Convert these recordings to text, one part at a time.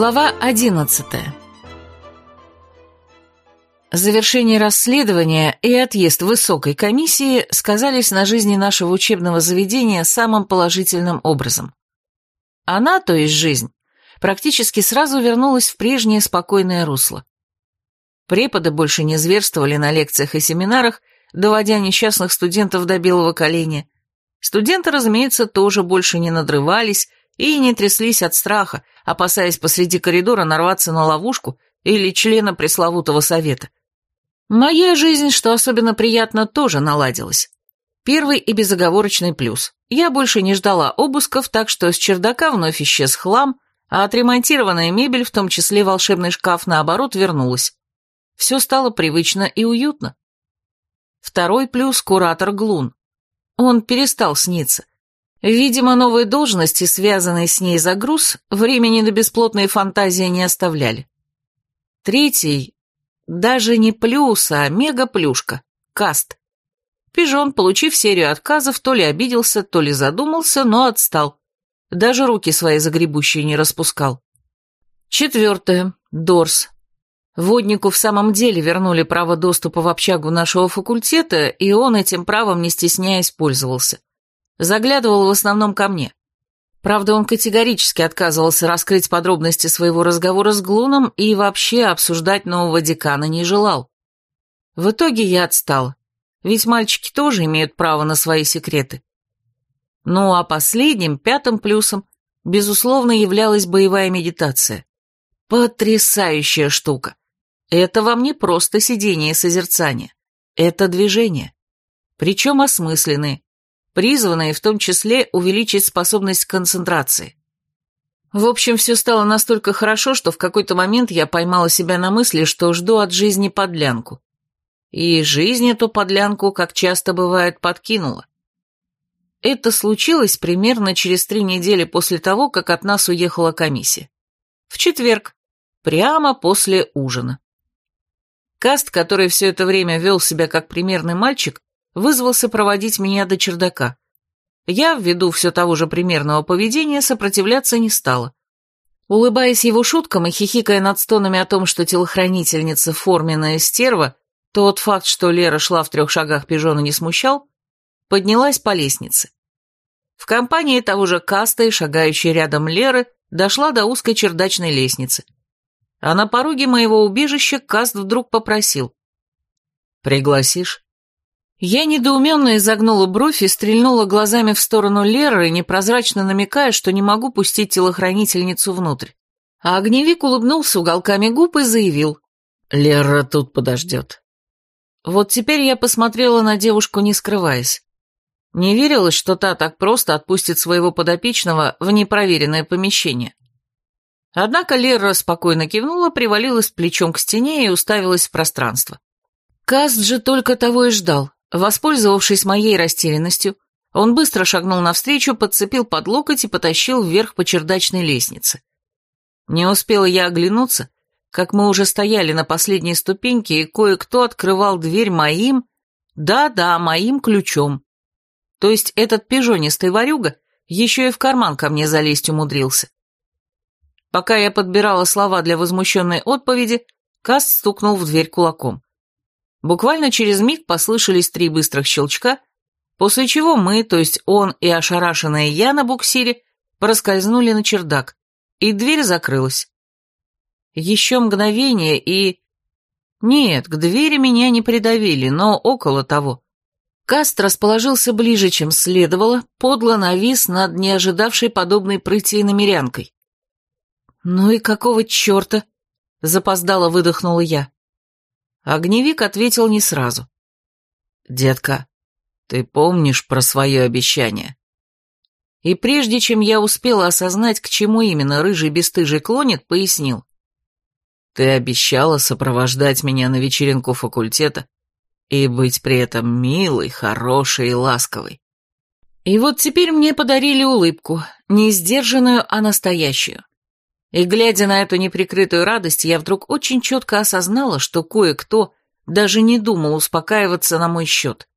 Глава одиннадцатая Завершение расследования и отъезд высокой комиссии сказались на жизни нашего учебного заведения самым положительным образом. Она, то есть жизнь, практически сразу вернулась в прежнее спокойное русло. Преподы больше не зверствовали на лекциях и семинарах, доводя несчастных студентов до белого коленя. Студенты, разумеется, тоже больше не надрывались и не тряслись от страха, опасаясь посреди коридора нарваться на ловушку или члена пресловутого совета. Моя жизнь, что особенно приятно, тоже наладилась. Первый и безоговорочный плюс. Я больше не ждала обысков, так что с чердака вновь исчез хлам, а отремонтированная мебель, в том числе волшебный шкаф, наоборот, вернулась. Все стало привычно и уютно. Второй плюс – куратор Глун. Он перестал сниться. Видимо, новые должности, связанные с ней загруз, времени на бесплотные фантазии не оставляли. Третий – даже не плюс, а мега-плюшка – каст. Пижон, получив серию отказов, то ли обиделся, то ли задумался, но отстал. Даже руки свои загребущие не распускал. Четвертое – Дорс. Воднику в самом деле вернули право доступа в общагу нашего факультета, и он этим правом, не стесняясь, пользовался. Заглядывал в основном ко мне. Правда, он категорически отказывался раскрыть подробности своего разговора с Глуном и вообще обсуждать нового декана не желал. В итоге я отстала, ведь мальчики тоже имеют право на свои секреты. Ну а последним, пятым плюсом, безусловно, являлась боевая медитация. Потрясающая штука. Это вам не просто сидение и созерцание. Это движение. Причем осмысленные, призванные в том числе увеличить способность концентрации. В общем, все стало настолько хорошо, что в какой-то момент я поймала себя на мысли, что жду от жизни подлянку. И жизнь эту подлянку, как часто бывает, подкинула. Это случилось примерно через три недели после того, как от нас уехала комиссия. В четверг, Прямо после ужина. Каст, который все это время вел себя как примерный мальчик, вызвался проводить меня до чердака. Я, ввиду все того же примерного поведения, сопротивляться не стала. Улыбаясь его шуткам и хихикая над стонами о том, что телохранительница форменная стерва, тот факт, что Лера шла в трех шагах пижона, не смущал, поднялась по лестнице. В компании того же Каста и шагающей рядом Леры дошла до узкой чердачной лестницы – а на пороге моего убежища Каст вдруг попросил. «Пригласишь?» Я недоуменно изогнула бровь и стрельнула глазами в сторону Леры, непрозрачно намекая, что не могу пустить телохранительницу внутрь. А огневик улыбнулся уголками губ и заявил. «Лера тут подождет». Вот теперь я посмотрела на девушку, не скрываясь. Не верилось, что та так просто отпустит своего подопечного в непроверенное помещение. Однако Лера спокойно кивнула, привалилась плечом к стене и уставилась в пространство. Каст же только того и ждал. Воспользовавшись моей растерянностью, он быстро шагнул навстречу, подцепил под локоть и потащил вверх по чердачной лестнице. Не успела я оглянуться, как мы уже стояли на последней ступеньке, и кое-кто открывал дверь моим, да-да, моим ключом. То есть этот пижонистый ворюга еще и в карман ко мне залезть умудрился. Пока я подбирала слова для возмущенной отповеди, Каст стукнул в дверь кулаком. Буквально через миг послышались три быстрых щелчка, после чего мы, то есть он и ошарашенная я на буксире, проскользнули на чердак, и дверь закрылась. Еще мгновение и... Нет, к двери меня не придавили, но около того. Каст расположился ближе, чем следовало, подло навис над неожидавшей подобной прыти намерянкой. «Ну и какого черта?» — запоздало выдохнула я. Огневик ответил не сразу. «Детка, ты помнишь про свое обещание?» И прежде чем я успела осознать, к чему именно рыжий бесстыжий клонит, пояснил. «Ты обещала сопровождать меня на вечеринку факультета и быть при этом милой, хорошей и ласковой». И вот теперь мне подарили улыбку, не сдержанную, а настоящую. И, глядя на эту неприкрытую радость, я вдруг очень четко осознала, что кое-кто даже не думал успокаиваться на мой счет.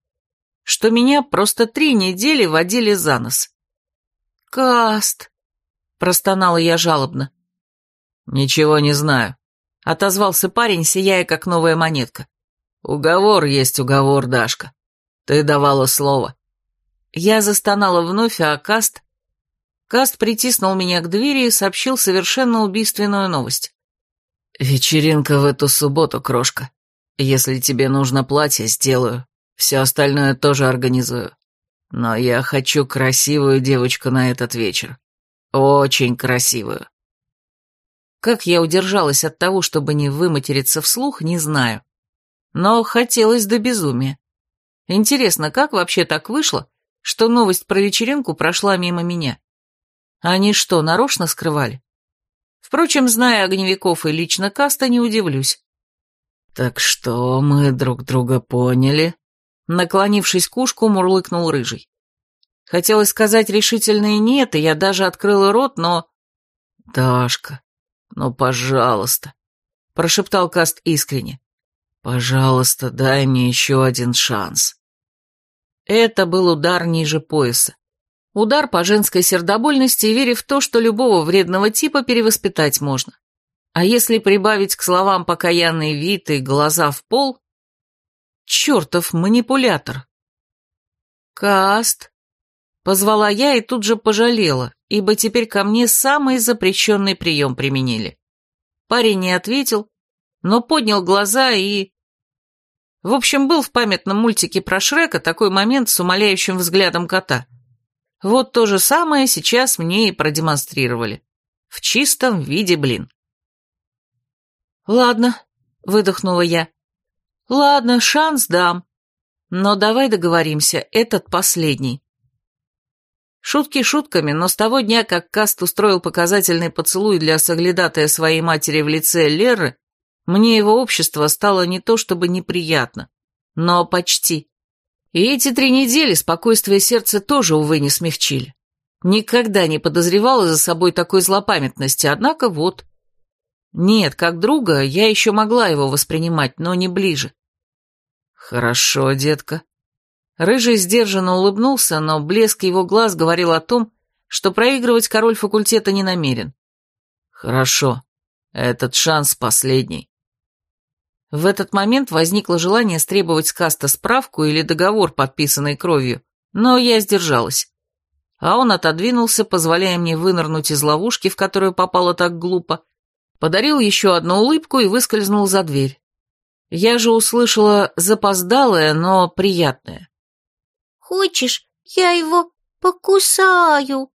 Что меня просто три недели водили за нос. «Каст!» — простонала я жалобно. «Ничего не знаю», — отозвался парень, сияя, как новая монетка. «Уговор есть уговор, Дашка. Ты давала слово». Я застонала вновь, а Каст... Каст притиснул меня к двери и сообщил совершенно убийственную новость. «Вечеринка в эту субботу, крошка. Если тебе нужно платье, сделаю. Все остальное тоже организую. Но я хочу красивую девочку на этот вечер. Очень красивую». Как я удержалась от того, чтобы не выматериться вслух, не знаю. Но хотелось до безумия. Интересно, как вообще так вышло, что новость про вечеринку прошла мимо меня? Они что, нарочно скрывали? Впрочем, зная огневиков и лично Каста, не удивлюсь. «Так что мы друг друга поняли?» Наклонившись к ушку, мурлыкнул рыжий. Хотелось сказать решительное «нет», и я даже открыла рот, но... «Дашка, «Ну, пожалуйста», — прошептал Каст искренне. «Пожалуйста, дай мне еще один шанс». Это был удар ниже пояса. Удар по женской сердобольности и вере в то, что любого вредного типа перевоспитать можно. А если прибавить к словам покаянный вид и глаза в пол... Чертов манипулятор. «Каст», — позвала я и тут же пожалела, ибо теперь ко мне самый запрещенный прием применили. Парень не ответил, но поднял глаза и... В общем, был в памятном мультике про Шрека такой момент с умоляющим взглядом кота. Вот то же самое сейчас мне и продемонстрировали. В чистом виде, блин. «Ладно», — выдохнула я. «Ладно, шанс дам. Но давай договоримся, этот последний. Шутки шутками, но с того дня, как Каст устроил показательный поцелуй для соглядатая своей матери в лице Леры, мне его общество стало не то чтобы неприятно, но почти. И эти три недели спокойствие сердца тоже, увы, не смягчили. Никогда не подозревала за собой такой злопамятности, однако вот. Нет, как друга я еще могла его воспринимать, но не ближе. «Хорошо, детка», Рыжий сдержанно улыбнулся, но блеск его глаз говорил о том, что проигрывать король факультета не намерен. «Хорошо. Этот шанс последний». В этот момент возникло желание стребовать с Каста справку или договор, подписанный кровью, но я сдержалась. А он отодвинулся, позволяя мне вынырнуть из ловушки, в которую попало так глупо, подарил еще одну улыбку и выскользнул за дверь. Я же услышала запоздалое, но приятное. Хочешь, я его покусаю?»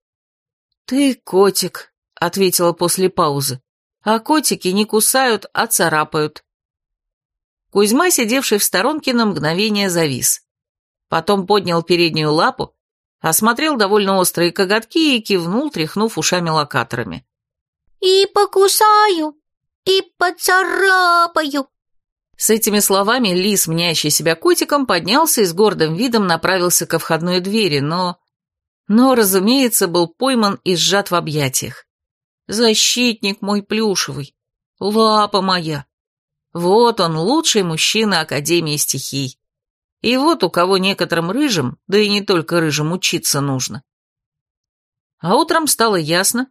«Ты котик», — ответила после паузы. «А котики не кусают, а царапают». Кузьма, сидевший в сторонке, на мгновение завис. Потом поднял переднюю лапу, осмотрел довольно острые коготки и кивнул, тряхнув ушами-локаторами. «И покусаю, и поцарапаю, с этими словами лис, мнящий себя котиком, поднялся и с гордым видом направился ко входной двери, но... Но, разумеется, был пойман и сжат в объятиях. «Защитник мой плюшевый! Лапа моя! Вот он, лучший мужчина Академии стихий. И вот у кого некоторым рыжим, да и не только рыжим, учиться нужно». А утром стало ясно,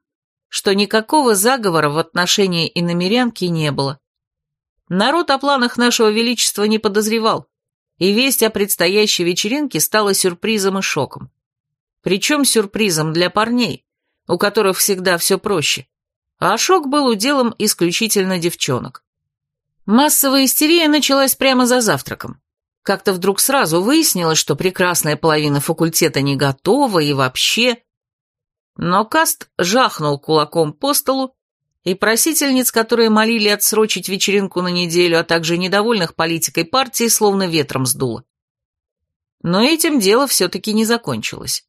что никакого заговора в отношении иномерянки не было. Народ о планах нашего величества не подозревал, и весть о предстоящей вечеринке стала сюрпризом и шоком. Причем сюрпризом для парней, у которых всегда все проще, а шок был уделом исключительно девчонок. Массовая истерия началась прямо за завтраком. Как-то вдруг сразу выяснилось, что прекрасная половина факультета не готова и вообще... Но Каст жахнул кулаком по столу и просительниц, которые молили отсрочить вечеринку на неделю, а также недовольных политикой партии, словно ветром сдуло. Но этим дело все-таки не закончилось.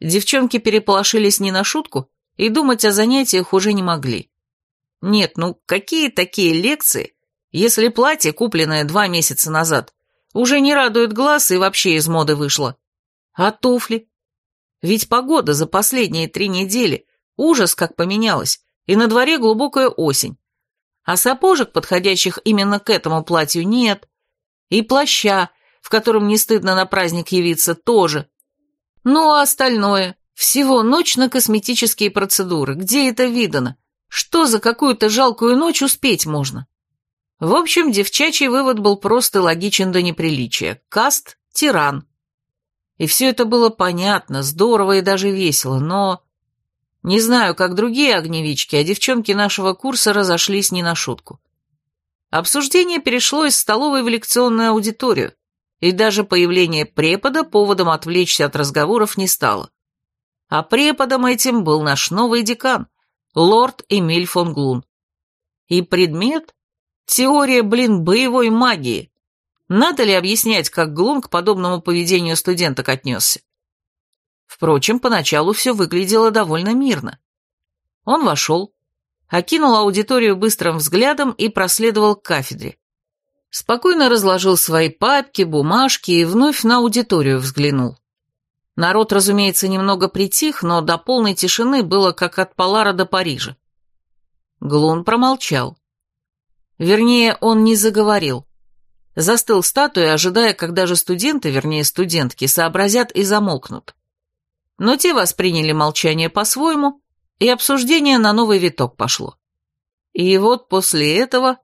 Девчонки переполошились не на шутку и думать о занятиях уже не могли. Нет, ну какие такие лекции, если платье, купленное два месяца назад, уже не радует глаз и вообще из моды вышло? А туфли? Ведь погода за последние три недели ужас как поменялась, и на дворе глубокая осень. А сапожек, подходящих именно к этому платью, нет. И плаща, в котором не стыдно на праздник явиться, тоже. Ну а остальное? Всего ночь на косметические процедуры. Где это видано? Что за какую-то жалкую ночь успеть можно? В общем, девчачий вывод был просто логичен до неприличия. Каст – тиран. И все это было понятно, здорово и даже весело, но... Не знаю, как другие огневички, а девчонки нашего курса разошлись не на шутку. Обсуждение перешло из столовой в лекционную аудиторию, и даже появление препода поводом отвлечься от разговоров не стало. А преподом этим был наш новый декан, лорд Эмиль фон Глун. И предмет — теория, блин, боевой магии. Надо ли объяснять, как Глун к подобному поведению студенток отнесся? Впрочем, поначалу все выглядело довольно мирно. Он вошел, окинул аудиторию быстрым взглядом и проследовал к кафедре. Спокойно разложил свои папки, бумажки и вновь на аудиторию взглянул. Народ, разумеется, немного притих, но до полной тишины было как от Полара до Парижа. Глун промолчал. Вернее, он не заговорил. Застыл статуей, ожидая, когда же студенты, вернее студентки, сообразят и замолкнут. Но те восприняли молчание по-своему, и обсуждение на новый виток пошло. И вот после этого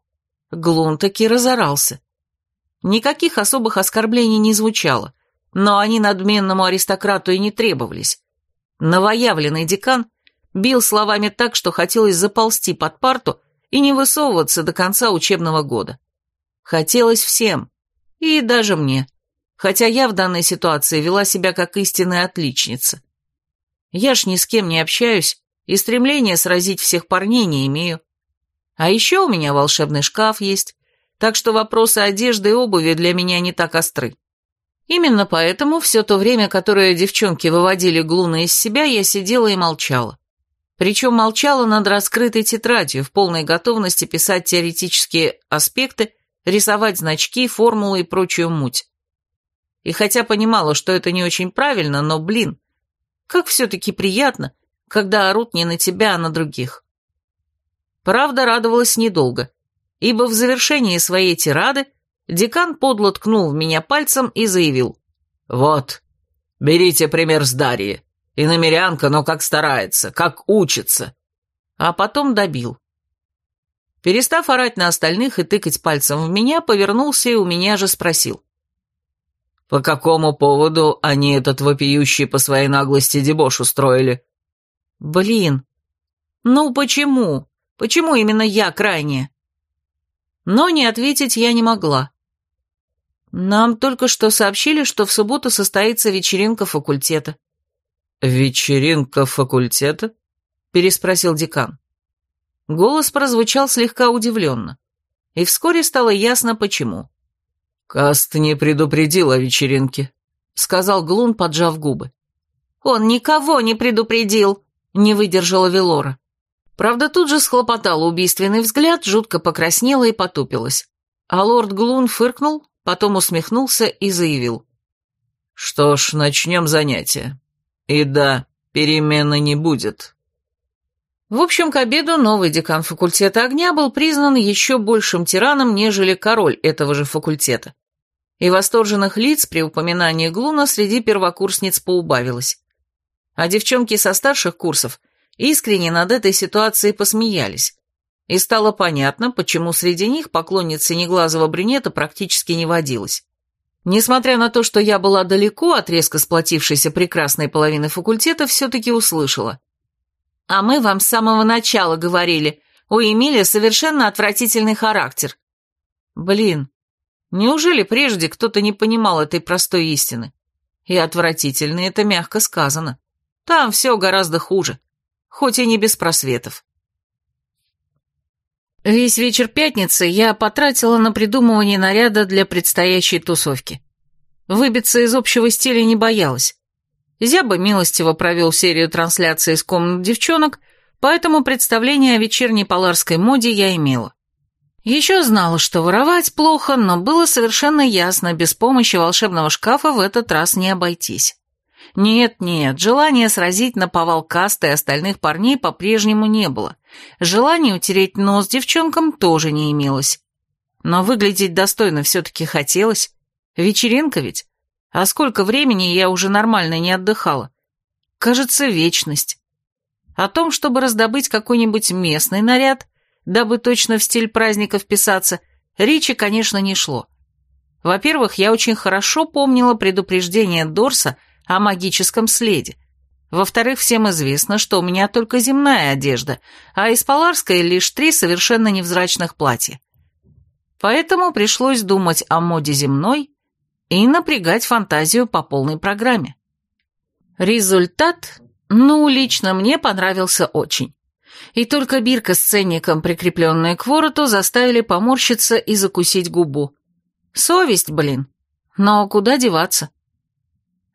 Глун таки разорался. Никаких особых оскорблений не звучало, но они надменному аристократу и не требовались. Новоявленный декан бил словами так, что хотелось заползти под парту и не высовываться до конца учебного года. Хотелось всем, и даже мне, хотя я в данной ситуации вела себя как истинная отличница. Я ж ни с кем не общаюсь и стремления сразить всех парней не имею. А еще у меня волшебный шкаф есть, так что вопросы одежды и обуви для меня не так остры. Именно поэтому все то время, которое девчонки выводили Глуна из себя, я сидела и молчала. Причем молчала над раскрытой тетрадью, в полной готовности писать теоретические аспекты, рисовать значки, формулы и прочую муть. И хотя понимала, что это не очень правильно, но, блин, как все-таки приятно, когда орут не на тебя, а на других. Правда, радовалась недолго, ибо в завершении своей тирады декан подло ткнул в меня пальцем и заявил. «Вот, берите пример с Дарьи. Иномерянка, но как старается, как учится». А потом добил. Перестав орать на остальных и тыкать пальцем в меня, повернулся и у меня же спросил. «По какому поводу они этот вопиющий по своей наглости дебош устроили?» «Блин, ну почему? Почему именно я крайняя?» Но не ответить я не могла. Нам только что сообщили, что в субботу состоится вечеринка факультета. «Вечеринка факультета?» — переспросил декан. Голос прозвучал слегка удивленно, и вскоре стало ясно, почему. «Каст не предупредил о вечеринке», — сказал Глун, поджав губы. «Он никого не предупредил», — не выдержала Велора. Правда, тут же схлопотала убийственный взгляд, жутко покраснела и потупилась. А лорд Глун фыркнул, потом усмехнулся и заявил. «Что ж, начнем занятие. И да, перемены не будет». В общем, к обеду новый декан факультета огня был признан еще большим тираном, нежели король этого же факультета. И восторженных лиц при упоминании Глуна среди первокурсниц поубавилось. А девчонки со старших курсов искренне над этой ситуацией посмеялись. И стало понятно, почему среди них поклонниц синеглазого брюнета практически не водилось. Несмотря на то, что я была далеко от резко сплотившейся прекрасной половины факультета, все-таки услышала – а мы вам с самого начала говорили, у Эмилия совершенно отвратительный характер. Блин, неужели прежде кто-то не понимал этой простой истины? И отвратительный это мягко сказано. Там все гораздо хуже, хоть и не без просветов. Весь вечер пятницы я потратила на придумывание наряда для предстоящей тусовки. Выбиться из общего стиля не боялась. Зяба милостиво провел серию трансляций из комнат девчонок, поэтому представление о вечерней поларской моде я имела. Еще знала, что воровать плохо, но было совершенно ясно, без помощи волшебного шкафа в этот раз не обойтись. Нет-нет, желания сразить на повал касты и остальных парней по-прежнему не было. Желания утереть нос девчонкам тоже не имелось. Но выглядеть достойно все-таки хотелось. Вечеринка ведь. А сколько времени я уже нормально не отдыхала? Кажется, вечность. О том, чтобы раздобыть какой-нибудь местный наряд, дабы точно в стиль праздника вписаться, речи, конечно, не шло. Во-первых, я очень хорошо помнила предупреждение Дорса о магическом следе. Во-вторых, всем известно, что у меня только земная одежда, а из Поларской лишь три совершенно невзрачных платья. Поэтому пришлось думать о моде земной и напрягать фантазию по полной программе. Результат, ну, лично мне понравился очень. И только бирка с ценником, прикрепленная к вороту, заставили поморщиться и закусить губу. Совесть, блин. Но куда деваться?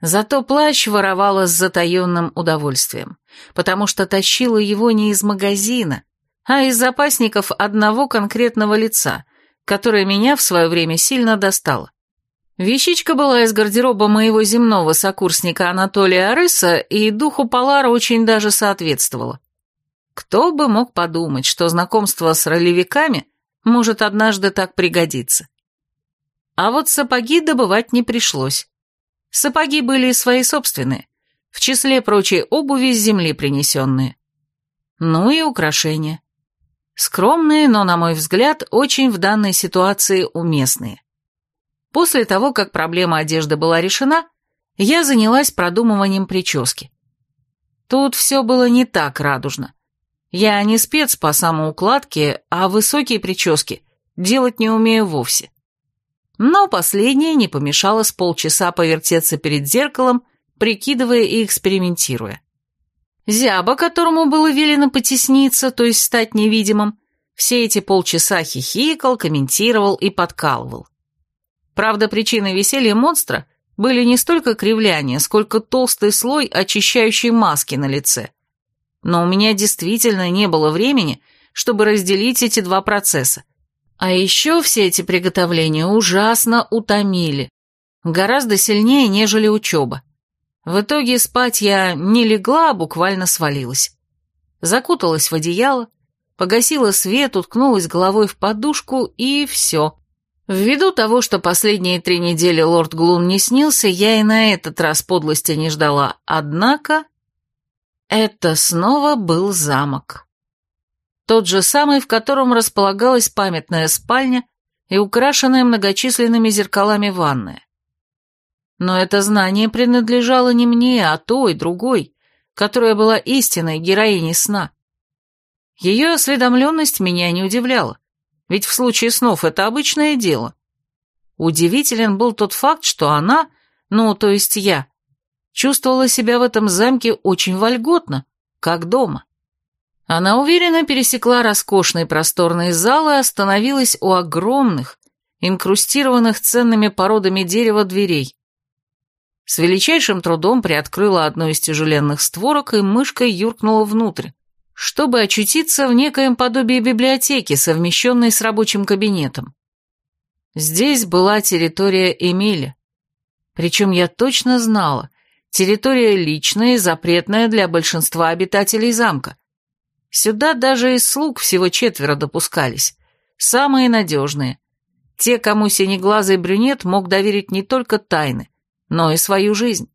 Зато плащ воровала с затаенным удовольствием, потому что тащила его не из магазина, а из запасников одного конкретного лица, которое меня в свое время сильно достало. Вещичка была из гардероба моего земного сокурсника Анатолия Арыса, и духу Полара очень даже соответствовала. Кто бы мог подумать, что знакомство с ролевиками может однажды так пригодиться. А вот сапоги добывать не пришлось. Сапоги были свои собственные, в числе прочей обуви с земли принесенные. Ну и украшения. Скромные, но, на мой взгляд, очень в данной ситуации уместные. После того, как проблема одежды была решена, я занялась продумыванием прически. Тут все было не так радужно. Я не спец по самоукладке, а высокие прически делать не умею вовсе. Но последнее не помешало с полчаса повертеться перед зеркалом, прикидывая и экспериментируя. Зяба, которому было велено потесниться, то есть стать невидимым, все эти полчаса хихикал, комментировал и подкалывал. Правда, причиной веселья монстра были не столько кривляния, сколько толстый слой очищающей маски на лице. Но у меня действительно не было времени, чтобы разделить эти два процесса. А еще все эти приготовления ужасно утомили. Гораздо сильнее, нежели учеба. В итоге спать я не легла, а буквально свалилась. Закуталась в одеяло, погасила свет, уткнулась головой в подушку и все. Ввиду того, что последние три недели лорд Глун не снился, я и на этот раз подлости не ждала. Однако... Это снова был замок. Тот же самый, в котором располагалась памятная спальня и украшенная многочисленными зеркалами ванная. Но это знание принадлежало не мне, а той, другой, которая была истинной героиней сна. Ее осведомленность меня не удивляла. Ведь в случае снов это обычное дело. Удивителен был тот факт, что она, ну, то есть я, чувствовала себя в этом замке очень вольготно, как дома. Она уверенно пересекла роскошный просторный зал и остановилась у огромных, инкрустированных ценными породами дерева дверей. С величайшим трудом приоткрыла одну из тяжеленных створок и мышкой юркнула внутрь чтобы очутиться в некоем подобии библиотеки, совмещенной с рабочим кабинетом. Здесь была территория Эмиля. Причем я точно знала, территория личная и запретная для большинства обитателей замка. Сюда даже из слуг всего четверо допускались, самые надежные. Те, кому синеглазый брюнет мог доверить не только тайны, но и свою жизнь.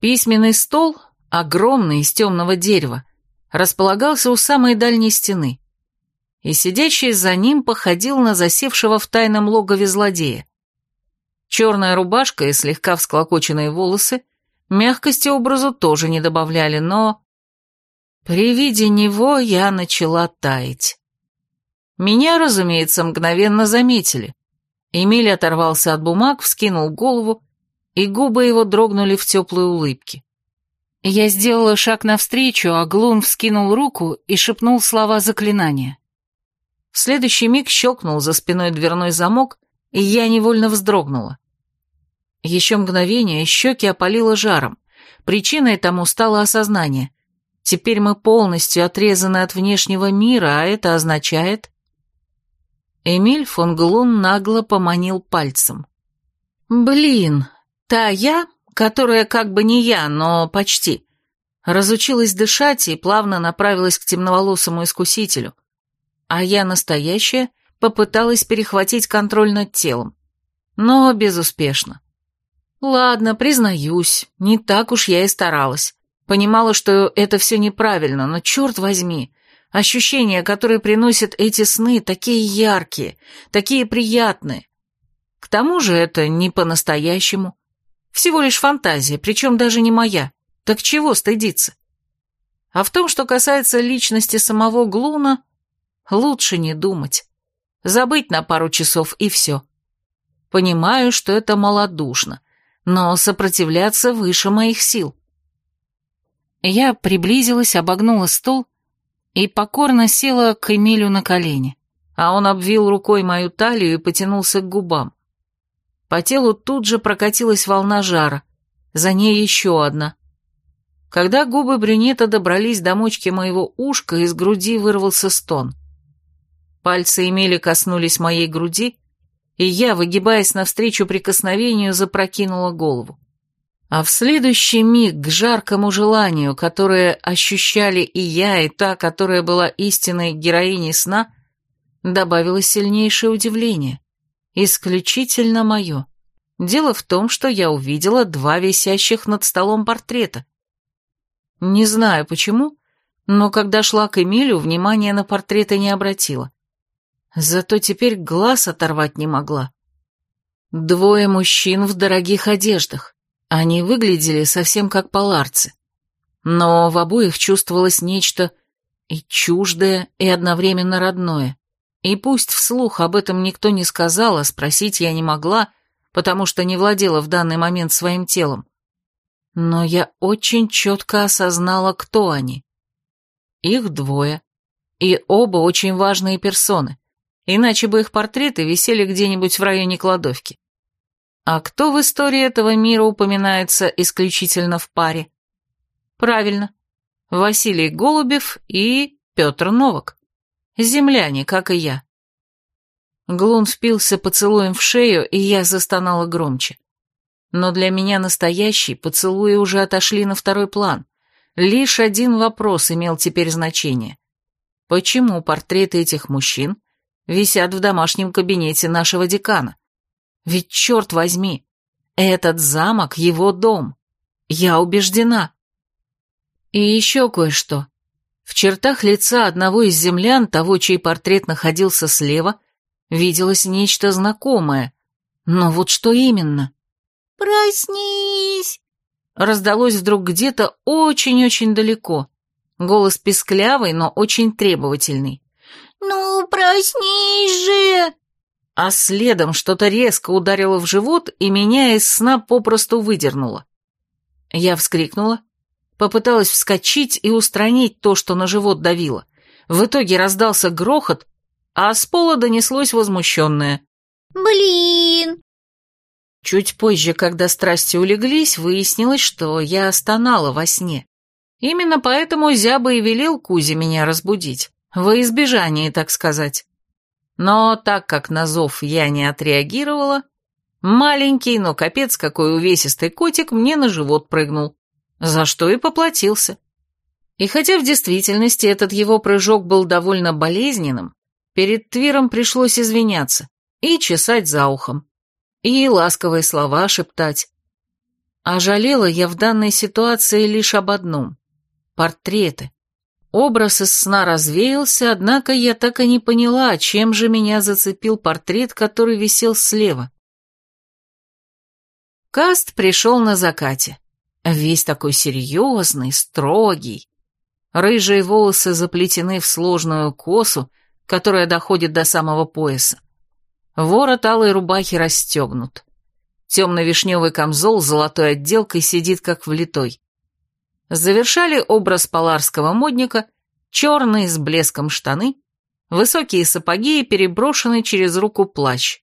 Письменный стол, огромный, из темного дерева, располагался у самой дальней стены, и сидящий за ним походил на засевшего в тайном логове злодея. Черная рубашка и слегка всклокоченные волосы мягкости образу тоже не добавляли, но... При виде него я начала таять. Меня, разумеется, мгновенно заметили. Эмиль оторвался от бумаг, вскинул голову, и губы его дрогнули в теплой улыбке. Я сделала шаг навстречу, а Глун вскинул руку и шепнул слова заклинания. В следующий миг щелкнул за спиной дверной замок, и я невольно вздрогнула. Еще мгновение щеки опалило жаром. Причиной тому стало осознание. Теперь мы полностью отрезаны от внешнего мира, а это означает... Эмиль фон Глун нагло поманил пальцем. «Блин, та я, которая как бы не я, но почти. Разучилась дышать и плавно направилась к темноволосому искусителю. А я настоящая попыталась перехватить контроль над телом. Но безуспешно. Ладно, признаюсь, не так уж я и старалась. Понимала, что это все неправильно, но черт возьми, ощущения, которые приносят эти сны, такие яркие, такие приятные. К тому же это не по-настоящему. Всего лишь фантазия, причем даже не моя. Так чего стыдиться? А в том, что касается личности самого Глуна, лучше не думать. Забыть на пару часов и все. Понимаю, что это малодушно, но сопротивляться выше моих сил. Я приблизилась, обогнула стол и покорно села к Эмилю на колени, а он обвил рукой мою талию и потянулся к губам. По телу тут же прокатилась волна жара, за ней еще одна. Когда губы брюнета добрались до мочки моего ушка, из груди вырвался стон. Пальцы Эмили коснулись моей груди, и я, выгибаясь навстречу прикосновению, запрокинула голову. А в следующий миг к жаркому желанию, которое ощущали и я, и та, которая была истинной героиней сна, добавилось сильнейшее удивление. Исключительно мое. Дело в том, что я увидела два висящих над столом портрета. Не знаю почему, но когда шла к Эмилю, внимания на портреты не обратила. Зато теперь глаз оторвать не могла. Двое мужчин в дорогих одеждах. Они выглядели совсем как паларцы. Но в обоих чувствовалось нечто и чуждое, и одновременно родное. И пусть вслух об этом никто не сказал, а спросить я не могла, потому что не владела в данный момент своим телом. Но я очень четко осознала, кто они. Их двое. И оба очень важные персоны, иначе бы их портреты висели где-нибудь в районе кладовки. А кто в истории этого мира упоминается исключительно в паре? Правильно, Василий Голубев и Петр Новак. Земляне, как и я. Глун впился поцелуем в шею, и я застонала громче. Но для меня настоящий поцелуи уже отошли на второй план. Лишь один вопрос имел теперь значение. Почему портреты этих мужчин висят в домашнем кабинете нашего декана? Ведь, черт возьми, этот замок — его дом. Я убеждена. И еще кое-что. В чертах лица одного из землян, того, чей портрет находился слева, виделось нечто знакомое. Но вот что именно? «Проснись!» Раздалось вдруг где-то очень-очень далеко. Голос песклявый, но очень требовательный. «Ну, проснись же!» А следом что-то резко ударило в живот и меня из сна попросту выдернуло. Я вскрикнула, попыталась вскочить и устранить то, что на живот давило. В итоге раздался грохот, а с пола донеслось возмущенное. «Блин!» Чуть позже, когда страсти улеглись, выяснилось, что я стонала во сне. Именно поэтому Зяба и велел Кузе меня разбудить, во избежание, так сказать. Но так как на зов я не отреагировала, маленький, но капец какой увесистый котик мне на живот прыгнул, за что и поплатился. И хотя в действительности этот его прыжок был довольно болезненным, перед Твиром пришлось извиняться и чесать за ухом, и ласковые слова шептать. А жалела я в данной ситуации лишь об одном — портреты. Образ из сна развеялся, однако я так и не поняла, чем же меня зацепил портрет, который висел слева. Каст пришел на закате. Весь такой серьезный, строгий. Рыжие волосы заплетены в сложную косу, которая доходит до самого пояса. Ворот алой рубахи расстегнут. Темно-вишневый камзол с золотой отделкой сидит как влитой. Завершали образ поларского модника черные с блеском штаны, высокие сапоги и переброшенный через руку плащ.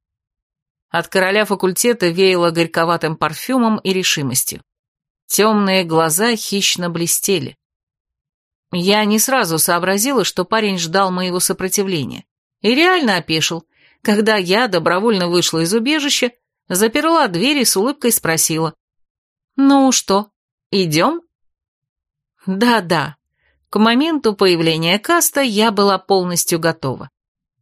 От короля факультета веяло горьковатым парфюмом и решимостью. Темные глаза хищно блестели. Я не сразу сообразила, что парень ждал моего сопротивления. И реально опешил, когда я добровольно вышла из убежища, заперла дверь и с улыбкой спросила. «Ну что, идем?» Да-да, к моменту появления каста я была полностью готова.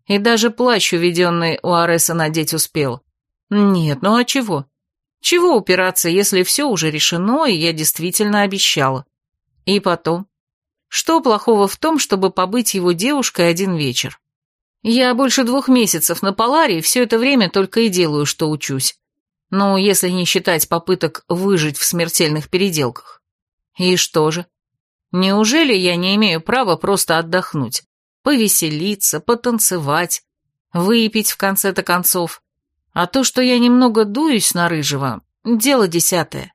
И даже плащ, уведенный у Ареса, надеть успел. Нет, ну а чего? Чего упираться, если все уже решено, и я действительно обещала? И потом, что плохого в том, чтобы побыть его девушкой один вечер? Я больше двух месяцев на Поларе, и все это время только и делаю, что учусь. Ну, если не считать попыток выжить в смертельных переделках. И что же? Неужели я не имею права просто отдохнуть, повеселиться, потанцевать, выпить в конце-то концов? А то, что я немного дуюсь на рыжего, дело десятое.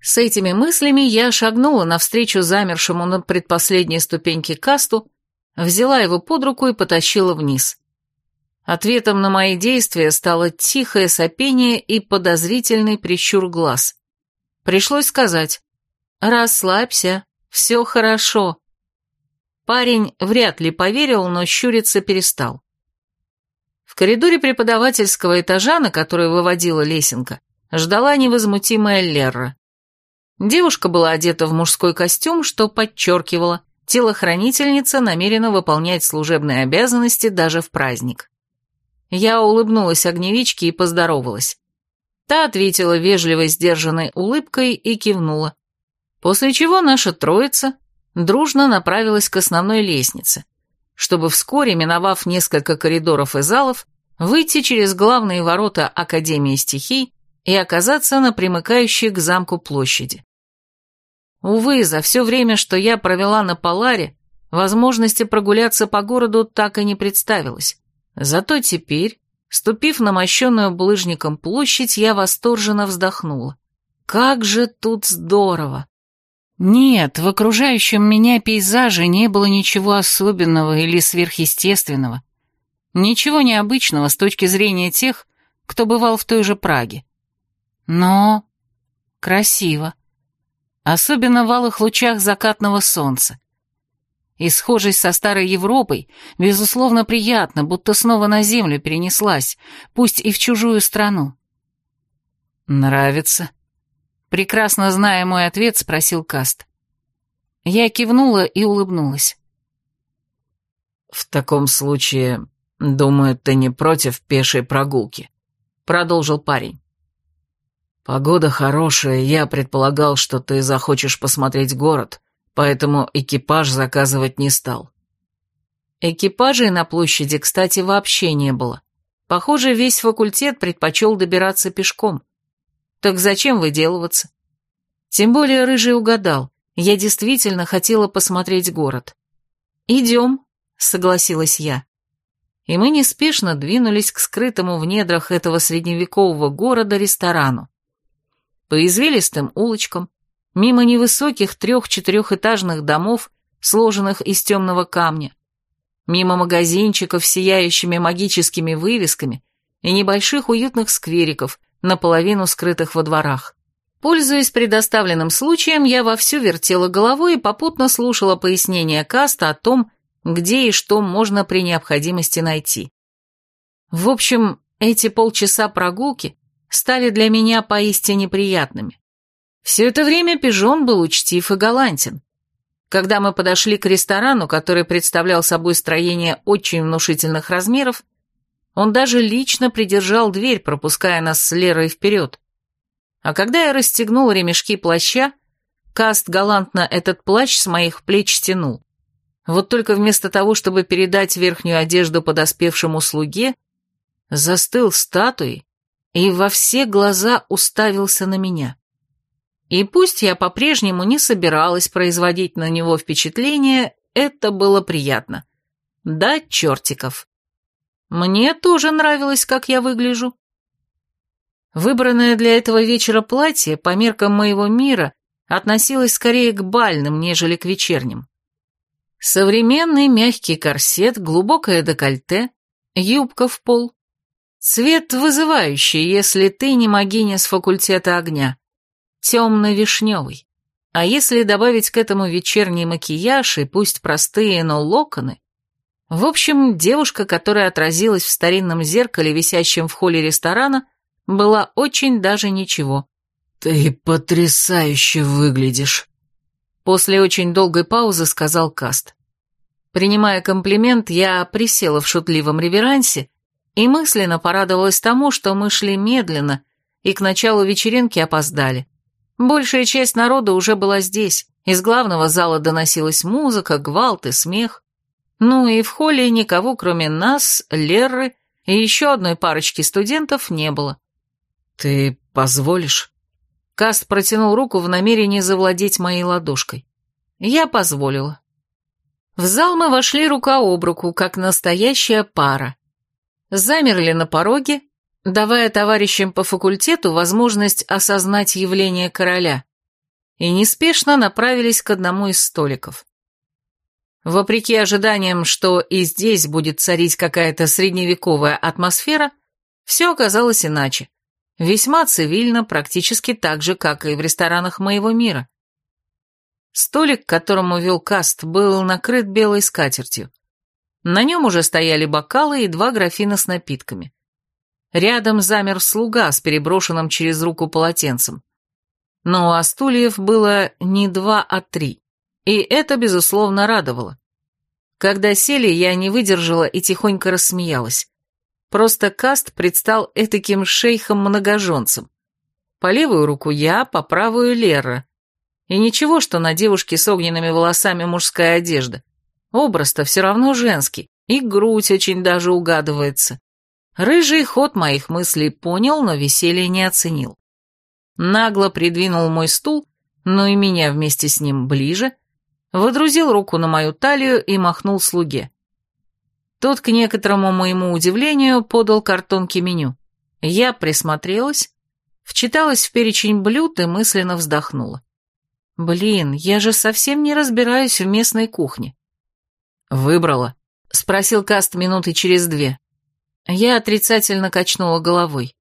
С этими мыслями я шагнула навстречу замершему на предпоследней ступеньке касту, взяла его под руку и потащила вниз. Ответом на мои действия стало тихое сопение и подозрительный прищур глаз. Пришлось сказать «Расслабься, все хорошо». Парень вряд ли поверил, но щуриться перестал. В коридоре преподавательского этажа, на который выводила лесенка, ждала невозмутимая Лерра. Девушка была одета в мужской костюм, что подчеркивало, телохранительница намерена выполнять служебные обязанности даже в праздник. Я улыбнулась огневичке и поздоровалась. Та ответила вежливой сдержанной улыбкой и кивнула. После чего наша троица дружно направилась к основной лестнице, чтобы вскоре, миновав несколько коридоров и залов, выйти через главные ворота Академии стихий и оказаться на примыкающей к замку площади. Увы, за все время, что я провела на Поларе, возможности прогуляться по городу так и не представилось. Зато теперь, ступив на мощенную булыжником площадь, я восторженно вздохнула. Как же тут здорово! Нет, в окружающем меня пейзаже не было ничего особенного или сверхъестественного. Ничего необычного с точки зрения тех, кто бывал в той же Праге. Но красиво. Особенно в алых лучах закатного солнца. И схожесть со старой Европой, безусловно, приятно, будто снова на землю перенеслась, пусть и в чужую страну. «Нравится?» Прекрасно зная мой ответ, спросил Каст. Я кивнула и улыбнулась. «В таком случае, думаю, ты не против пешей прогулки», — продолжил парень. «Погода хорошая, я предполагал, что ты захочешь посмотреть город, поэтому экипаж заказывать не стал. Экипажей на площади, кстати, вообще не было. Похоже, весь факультет предпочел добираться пешком. Так зачем выделываться? Тем более Рыжий угадал, я действительно хотела посмотреть город. «Идем», — согласилась я. И мы неспешно двинулись к скрытому в недрах этого средневекового города ресторану. По извилистым улочкам, мимо невысоких трех-четырехэтажных домов, сложенных из темного камня, мимо магазинчиков с сияющими магическими вывесками и небольших уютных сквериков, наполовину скрытых во дворах. Пользуясь предоставленным случаем, я вовсю вертела головой и попутно слушала пояснения Каста о том, где и что можно при необходимости найти. В общем, эти полчаса прогулки стали для меня поистине приятными. Все это время пижон был учтив и галантен. Когда мы подошли к ресторану, который представлял собой строение очень внушительных размеров, он даже лично придержал дверь, пропуская нас с Лерой вперед. А когда я расстегнул ремешки плаща, Каст галантно этот плащ с моих плеч стянул. Вот только вместо того, чтобы передать верхнюю одежду подоспевшему слуге, застыл статуей и во все глаза уставился на меня. И пусть я по-прежнему не собиралась производить на него впечатление, это было приятно. Да, чертиков. Мне тоже нравилось, как я выгляжу. Выбранное для этого вечера платье, по меркам моего мира, относилось скорее к бальным, нежели к вечерним. Современный мягкий корсет, глубокое декольте, юбка в пол. Цвет вызывающий, если ты не могиня с факультета огня темно-вишневый. А если добавить к этому вечерний макияж и пусть простые, но локоны... В общем, девушка, которая отразилась в старинном зеркале, висящем в холле ресторана, была очень даже ничего. «Ты потрясающе выглядишь», — после очень долгой паузы сказал Каст. Принимая комплимент, я присела в шутливом реверансе и мысленно порадовалась тому, что мы шли медленно и к началу вечеринки опоздали. Большая часть народа уже была здесь, Из главного зала доносилась музыка, гвалт и смех. Ну и в холле никого, кроме нас, Лерры и еще одной парочки студентов, не было. «Ты позволишь?» Каст протянул руку в намерении завладеть моей ладошкой. Я позволила. В зал мы вошли рука об руку, как настоящая пара. Замерли на пороге, давая товарищам по факультету возможность осознать явление короля, и неспешно направились к одному из столиков. Вопреки ожиданиям, что и здесь будет царить какая-то средневековая атмосфера, все оказалось иначе. Весьма цивильно, практически так же, как и в ресторанах моего мира. Столик, к которому вел каст, был накрыт белой скатертью. На нем уже стояли бокалы и два графина с напитками. Рядом замер слуга с переброшенным через руку полотенцем. Но у стульев было не два, а три. И это, безусловно, радовало. Когда сели, я не выдержала и тихонько рассмеялась. Просто каст предстал этаким шейхом-многоженцем. По левую руку я, по правую Лера. И ничего, что на девушке с огненными волосами мужская одежда. Образ-то все равно женский, и грудь очень даже угадывается. Рыжий ход моих мыслей понял, но веселье не оценил. Нагло придвинул мой стул, но и меня вместе с ним ближе, водрузил руку на мою талию и махнул слуге. Тот, к некоторому моему удивлению, подал картонки меню. Я присмотрелась, вчиталась в перечень блюд и мысленно вздохнула. Блин, я же совсем не разбираюсь в местной кухне. Выбрала? Спросил Каст минуты через две. Я отрицательно качнула головой.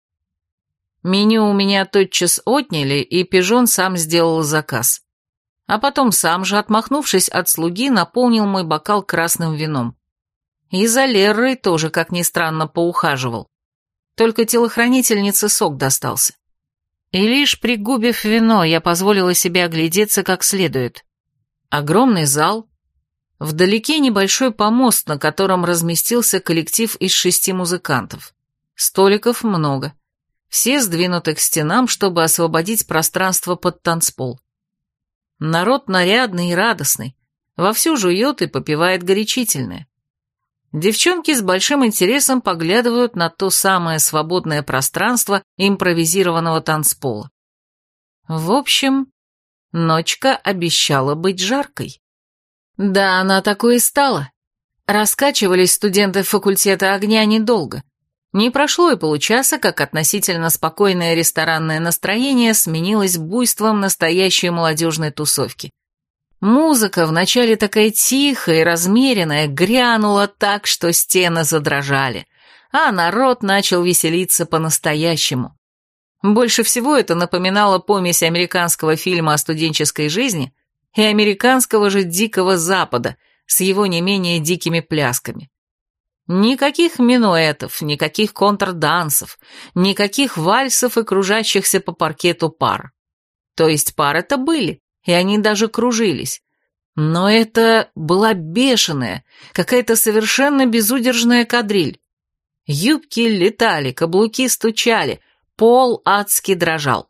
Меню у меня тотчас отняли, и пижон сам сделал заказ. А потом сам же, отмахнувшись от слуги, наполнил мой бокал красным вином. И за Лерой тоже, как ни странно, поухаживал. Только телохранительнице сок достался. И лишь пригубив вино, я позволила себе оглядеться как следует. Огромный зал. Вдалеке небольшой помост, на котором разместился коллектив из шести музыкантов. Столиков много. Все сдвинуты к стенам, чтобы освободить пространство под танцпол. Народ нарядный и радостный. Вовсю жует и попивает горячительное. Девчонки с большим интересом поглядывают на то самое свободное пространство импровизированного танцпола. В общем, ночка обещала быть жаркой. Да, она такой и стала. Раскачивались студенты факультета огня недолго. Не прошло и получаса, как относительно спокойное ресторанное настроение сменилось буйством настоящей молодежной тусовки. Музыка, вначале такая тихая и размеренная, грянула так, что стены задрожали, а народ начал веселиться по-настоящему. Больше всего это напоминало помесь американского фильма о студенческой жизни и американского же Дикого Запада с его не менее дикими плясками. Никаких минуэтов, никаких контрдансов, никаких вальсов и кружащихся по паркету пар. То есть пары-то были, и они даже кружились. Но это была бешеная, какая-то совершенно безудержная кадриль. Юбки летали, каблуки стучали, пол адски дрожал.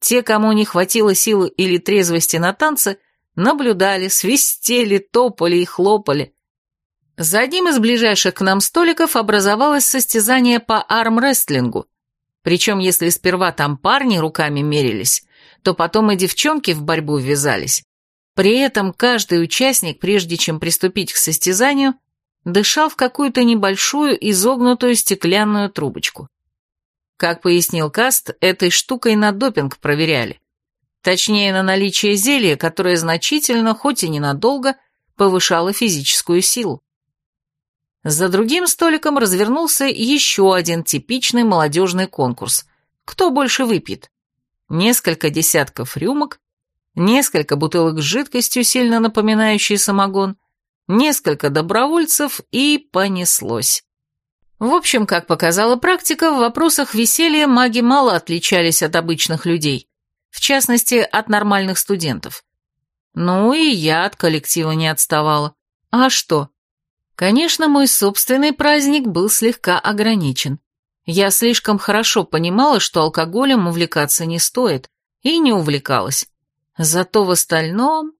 Те, кому не хватило силы или трезвости на танцы, наблюдали, свистели, топали и хлопали. За одним из ближайших к нам столиков образовалось состязание по армрестлингу. Причем, если сперва там парни руками мерились, то потом и девчонки в борьбу ввязались. При этом каждый участник, прежде чем приступить к состязанию, дышал в какую-то небольшую изогнутую стеклянную трубочку. Как пояснил Каст, этой штукой на допинг проверяли. Точнее, на наличие зелья, которое значительно, хоть и ненадолго, повышало физическую силу. За другим столиком развернулся еще один типичный молодежный конкурс. Кто больше выпьет? несколько десятков рюмок, несколько бутылок с жидкостью, сильно напоминающей самогон, несколько добровольцев и понеслось. В общем, как показала практика, в вопросах веселья маги мало отличались от обычных людей, в частности, от нормальных студентов. Ну и я от коллектива не отставала. А что? Конечно, мой собственный праздник был слегка ограничен. Я слишком хорошо понимала, что алкоголем увлекаться не стоит, и не увлекалась. Зато в остальном...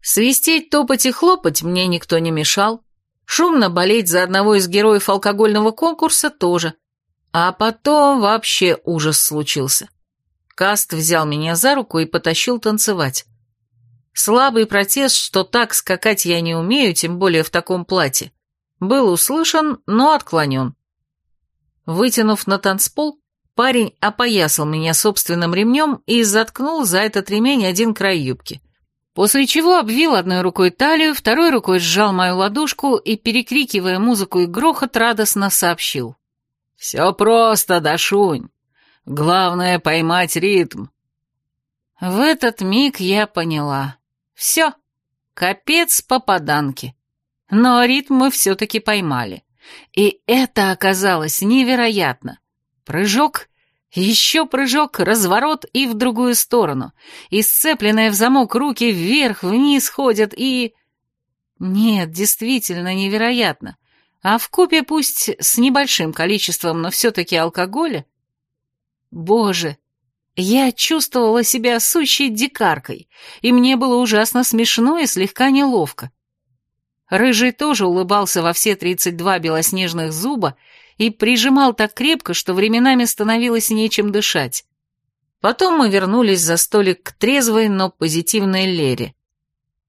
Свистеть, топать и хлопать мне никто не мешал. Шумно болеть за одного из героев алкогольного конкурса тоже. А потом вообще ужас случился. Каст взял меня за руку и потащил танцевать. Слабый протест, что так скакать я не умею, тем более в таком платье, был услышан, но отклонен. Вытянув на танцпол, парень опоясал меня собственным ремнем и заткнул за этот ремень один край юбки. После чего обвил одной рукой талию, второй рукой сжал мою ладошку и, перекрикивая музыку и грохот, радостно сообщил. «Все просто, Дашунь. Главное — поймать ритм». В этот миг я поняла. Все, капец попаданки. Но ритм мы все-таки поймали. И это оказалось невероятно. Прыжок, еще прыжок, разворот и в другую сторону. И сцепленные в замок руки вверх-вниз ходят и... Нет, действительно невероятно. А в купе пусть с небольшим количеством, но все-таки алкоголя. Боже, я чувствовала себя сущей дикаркой, и мне было ужасно смешно и слегка неловко. Рыжий тоже улыбался во все тридцать два белоснежных зуба и прижимал так крепко, что временами становилось нечем дышать. Потом мы вернулись за столик к трезвой, но позитивной Лере.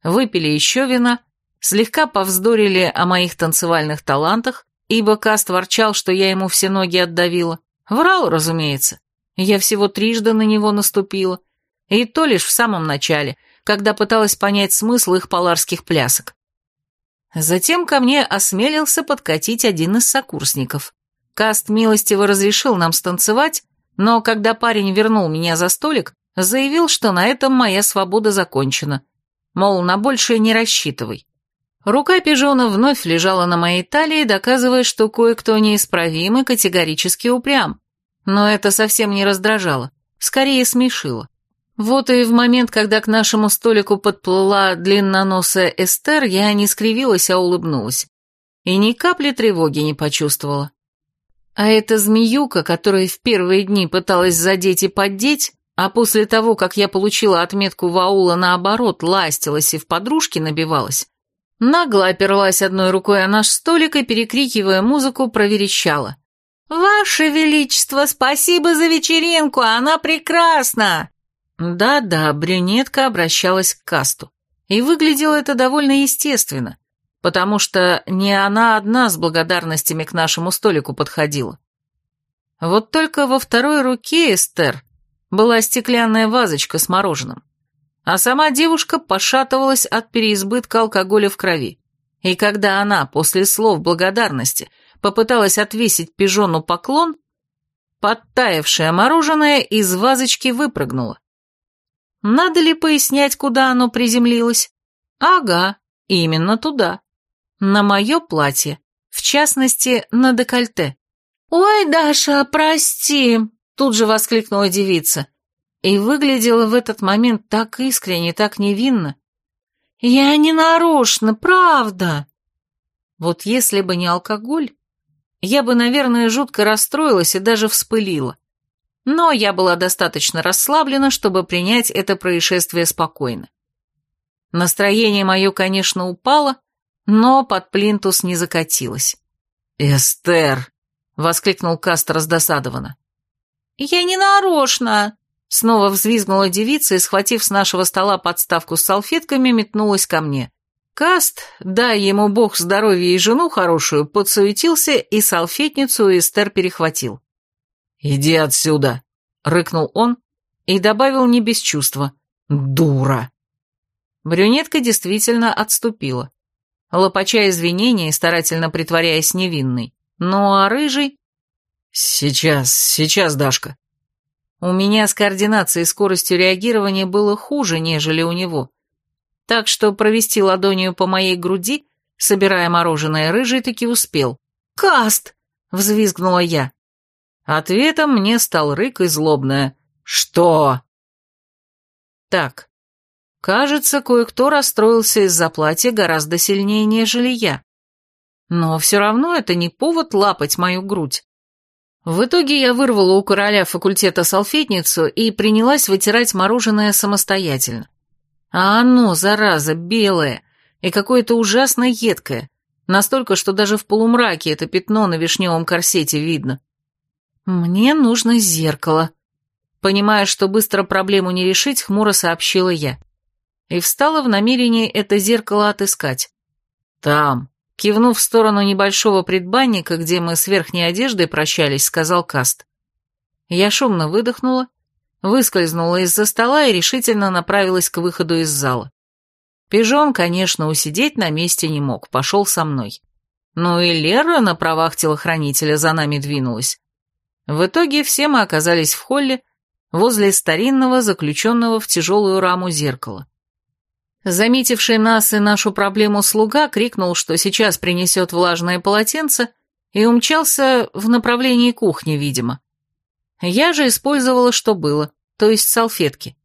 Выпили еще вина, слегка повздорили о моих танцевальных талантах, ибо Каст ворчал, что я ему все ноги отдавила. Врал, разумеется. Я всего трижды на него наступила, и то лишь в самом начале, когда пыталась понять смысл их поларских плясок. Затем ко мне осмелился подкатить один из сокурсников. Каст милостиво разрешил нам станцевать, но когда парень вернул меня за столик, заявил, что на этом моя свобода закончена. Мол, на большее не рассчитывай. Рука пижона вновь лежала на моей талии, доказывая, что кое-кто неисправим и категорически упрям но это совсем не раздражало, скорее смешило. Вот и в момент, когда к нашему столику подплыла длинноносая Эстер, я не скривилась, а улыбнулась. И ни капли тревоги не почувствовала. А эта змеюка, которая в первые дни пыталась задеть и поддеть, а после того, как я получила отметку Ваула, наоборот, ластилась и в подружки набивалась, нагло оперлась одной рукой о наш столик и, перекрикивая музыку, проверещала. «Ваше Величество, спасибо за вечеринку, она прекрасна!» Да-да, брюнетка обращалась к касту. И выглядело это довольно естественно, потому что не она одна с благодарностями к нашему столику подходила. Вот только во второй руке Эстер была стеклянная вазочка с мороженым, а сама девушка пошатывалась от переизбытка алкоголя в крови. И когда она после слов благодарности – попыталась отвесить пижону поклон, подтаявшее мороженое из вазочки выпрыгнуло. Надо ли пояснять, куда оно приземлилось? Ага, именно туда. На мое платье, в частности, на декольте. «Ой, Даша, прости!» — тут же воскликнула девица. И выглядела в этот момент так искренне, так невинно. «Я не нарочно, правда!» Вот если бы не алкоголь, я бы, наверное, жутко расстроилась и даже вспылила. Но я была достаточно расслаблена, чтобы принять это происшествие спокойно. Настроение мое, конечно, упало, но под плинтус не закатилось. «Эстер!» — воскликнул Каст раздосадованно. «Я не нарочно!» — снова взвизгнула девица и, схватив с нашего стола подставку с салфетками, метнулась ко мне. Каст, дай ему бог здоровья и жену хорошую, подсуетился и салфетницу Эстер перехватил. «Иди отсюда!» — рыкнул он и добавил не без чувства. «Дура!» Брюнетка действительно отступила, лопача извинения и старательно притворяясь невинной. Ну а рыжий... «Сейчас, сейчас, Дашка!» У меня с координацией и скоростью реагирования было хуже, нежели у него так что провести ладонью по моей груди, собирая мороженое, рыжий таки успел. «Каст!» — взвизгнула я. Ответом мне стал рык и злобное «Что?» Так, кажется, кое-кто расстроился из-за платья гораздо сильнее, нежели я. Но все равно это не повод лапать мою грудь. В итоге я вырвала у короля факультета салфетницу и принялась вытирать мороженое самостоятельно. А оно, зараза, белое и какое-то ужасно едкое, настолько, что даже в полумраке это пятно на вишневом корсете видно. «Мне нужно зеркало», Понимая, что быстро проблему не решить, хмуро сообщила я. И встала в намерении это зеркало отыскать. «Там», кивнув в сторону небольшого предбанника, где мы с верхней одеждой прощались, сказал Каст. Я шумно выдохнула, выскользнула из-за стола и решительно направилась к выходу из зала. Пижон, конечно, усидеть на месте не мог, пошел со мной. Ну и Лера на правах телохранителя за нами двинулась. В итоге все мы оказались в холле, возле старинного, заключенного в тяжелую раму зеркала. Заметивший нас и нашу проблему слуга крикнул, что сейчас принесет влажное полотенце, и умчался в направлении кухни, видимо. Я же использовала, что было, то есть салфетки.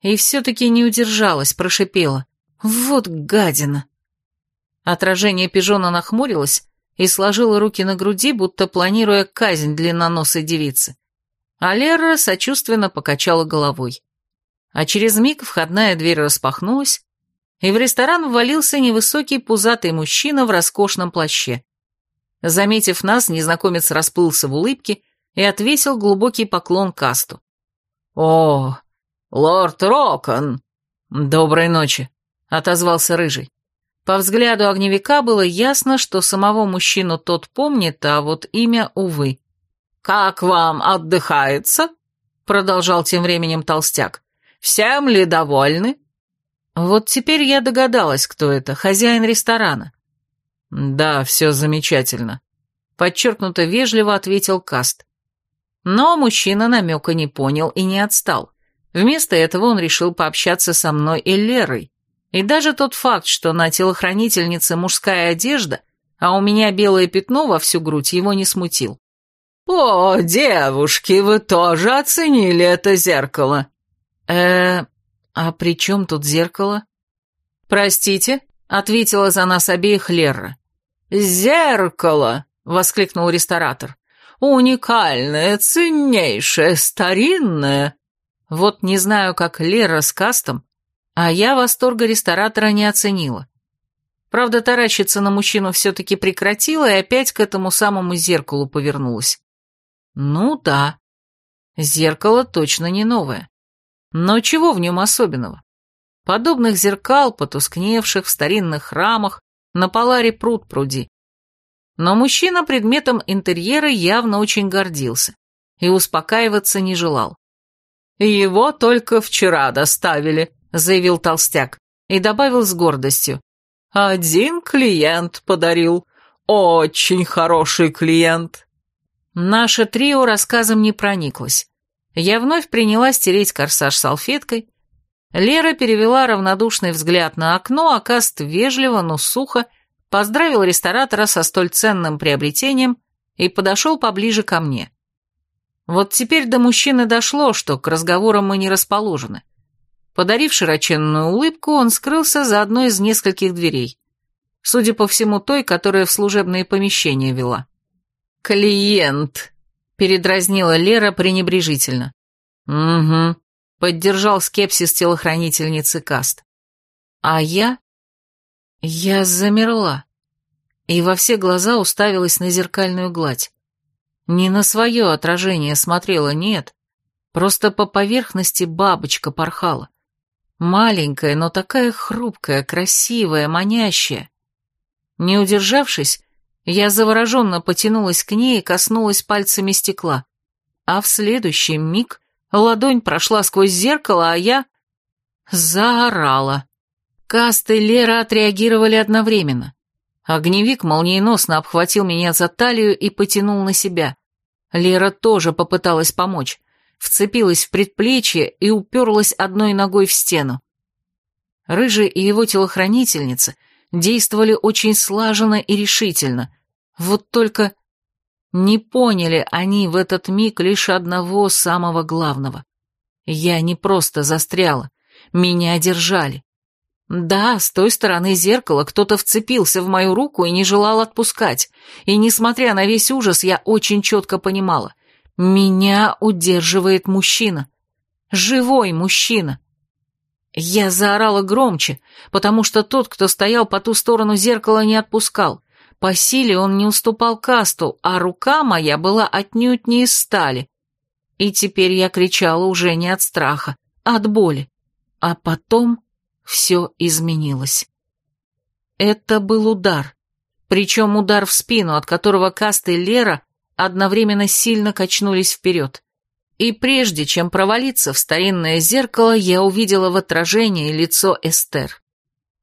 И все-таки не удержалась, прошипела. Вот гадина. Отражение пижона нахмурилось и сложило руки на груди, будто планируя казнь длинноносой девицы. А Лера сочувственно покачала головой. А через миг входная дверь распахнулась, и в ресторан ввалился невысокий пузатый мужчина в роскошном плаще. Заметив нас, незнакомец расплылся в улыбке и отвесил глубокий поклон касту. «О, лорд Рокон!» «Доброй ночи», — отозвался Рыжий. По взгляду огневика было ясно, что самого мужчину тот помнит, а вот имя, увы. «Как вам отдыхается?» — продолжал тем временем толстяк. «Всем ли довольны?» Вот теперь я догадалась, кто это, хозяин ресторана. «Да, все замечательно», — подчеркнуто вежливо ответил Каст. Но мужчина намека не понял и не отстал. Вместо этого он решил пообщаться со мной и Лерой. И даже тот факт, что на телохранительнице мужская одежда, а у меня белое пятно во всю грудь, его не смутил. «О, девушки, вы тоже оценили это зеркало?» э а при чем тут зеркало?» «Простите», — ответила за нас обеих Лерра. «Зеркало!» — воскликнул ресторатор. «Уникальное, ценнейшее, старинное!» Вот не знаю, как Лера с кастом, а я восторга ресторатора не оценила. Правда, таращиться на мужчину все-таки прекратила и опять к этому самому зеркалу повернулась. Ну да, зеркало точно не новое. Но чего в нем особенного? Подобных зеркал, потускневших в старинных рамах, на поларе пруд пруди. Но мужчина предметом интерьера явно очень гордился и успокаиваться не желал. «Его только вчера доставили», — заявил толстяк и добавил с гордостью. «Один клиент подарил. Очень хороший клиент». Наше трио рассказом не прониклось. Я вновь принялась тереть корсаж салфеткой. Лера перевела равнодушный взгляд на окно, а Каст вежливо, но сухо поздравил ресторатора со столь ценным приобретением и подошел поближе ко мне. Вот теперь до мужчины дошло, что к разговорам мы не расположены. Подарив широченную улыбку, он скрылся за одной из нескольких дверей. Судя по всему, той, которая в служебные помещения вела. «Клиент!» — передразнила Лера пренебрежительно. «Угу», — поддержал скепсис телохранительницы Каст. «А я?» Я замерла и во все глаза уставилась на зеркальную гладь. Не на свое отражение смотрела, нет. Просто по поверхности бабочка порхала. Маленькая, но такая хрупкая, красивая, манящая. Не удержавшись, я завороженно потянулась к ней и коснулась пальцами стекла. А в следующий миг ладонь прошла сквозь зеркало, а я... Заорала. Каст и Лера отреагировали одновременно. Огневик молниеносно обхватил меня за талию и потянул на себя. Лера тоже попыталась помочь, вцепилась в предплечье и уперлась одной ногой в стену. Рыжий и его телохранительница действовали очень слаженно и решительно. Вот только не поняли они в этот миг лишь одного самого главного. Я не просто застряла, меня держали. Да, с той стороны зеркала кто-то вцепился в мою руку и не желал отпускать, и, несмотря на весь ужас, я очень четко понимала, меня удерживает мужчина. Живой мужчина. Я заорала громче, потому что тот, кто стоял по ту сторону зеркала, не отпускал. По силе он не уступал касту, а рука моя была отнюдь не из стали. И теперь я кричала уже не от страха, а от боли. А потом все изменилось. Это был удар. Причем удар в спину, от которого Каст и Лера одновременно сильно качнулись вперед. И прежде чем провалиться в старинное зеркало, я увидела в отражении лицо Эстер.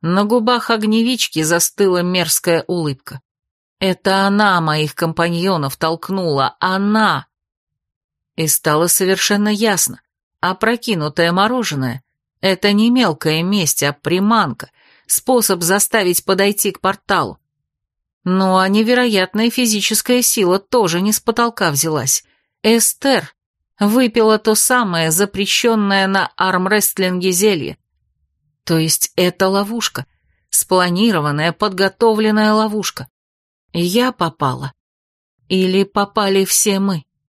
На губах огневички застыла мерзкая улыбка. Это она моих компаньонов толкнула, она! И стало совершенно ясно. Опрокинутое мороженое — это не мелкая месть, а приманка, способ заставить подойти к порталу. Ну а невероятная физическая сила тоже не с потолка взялась. Эстер выпила то самое запрещенное на армрестлинге зелье. То есть это ловушка, спланированная, подготовленная ловушка. Я попала. Или попали все мы.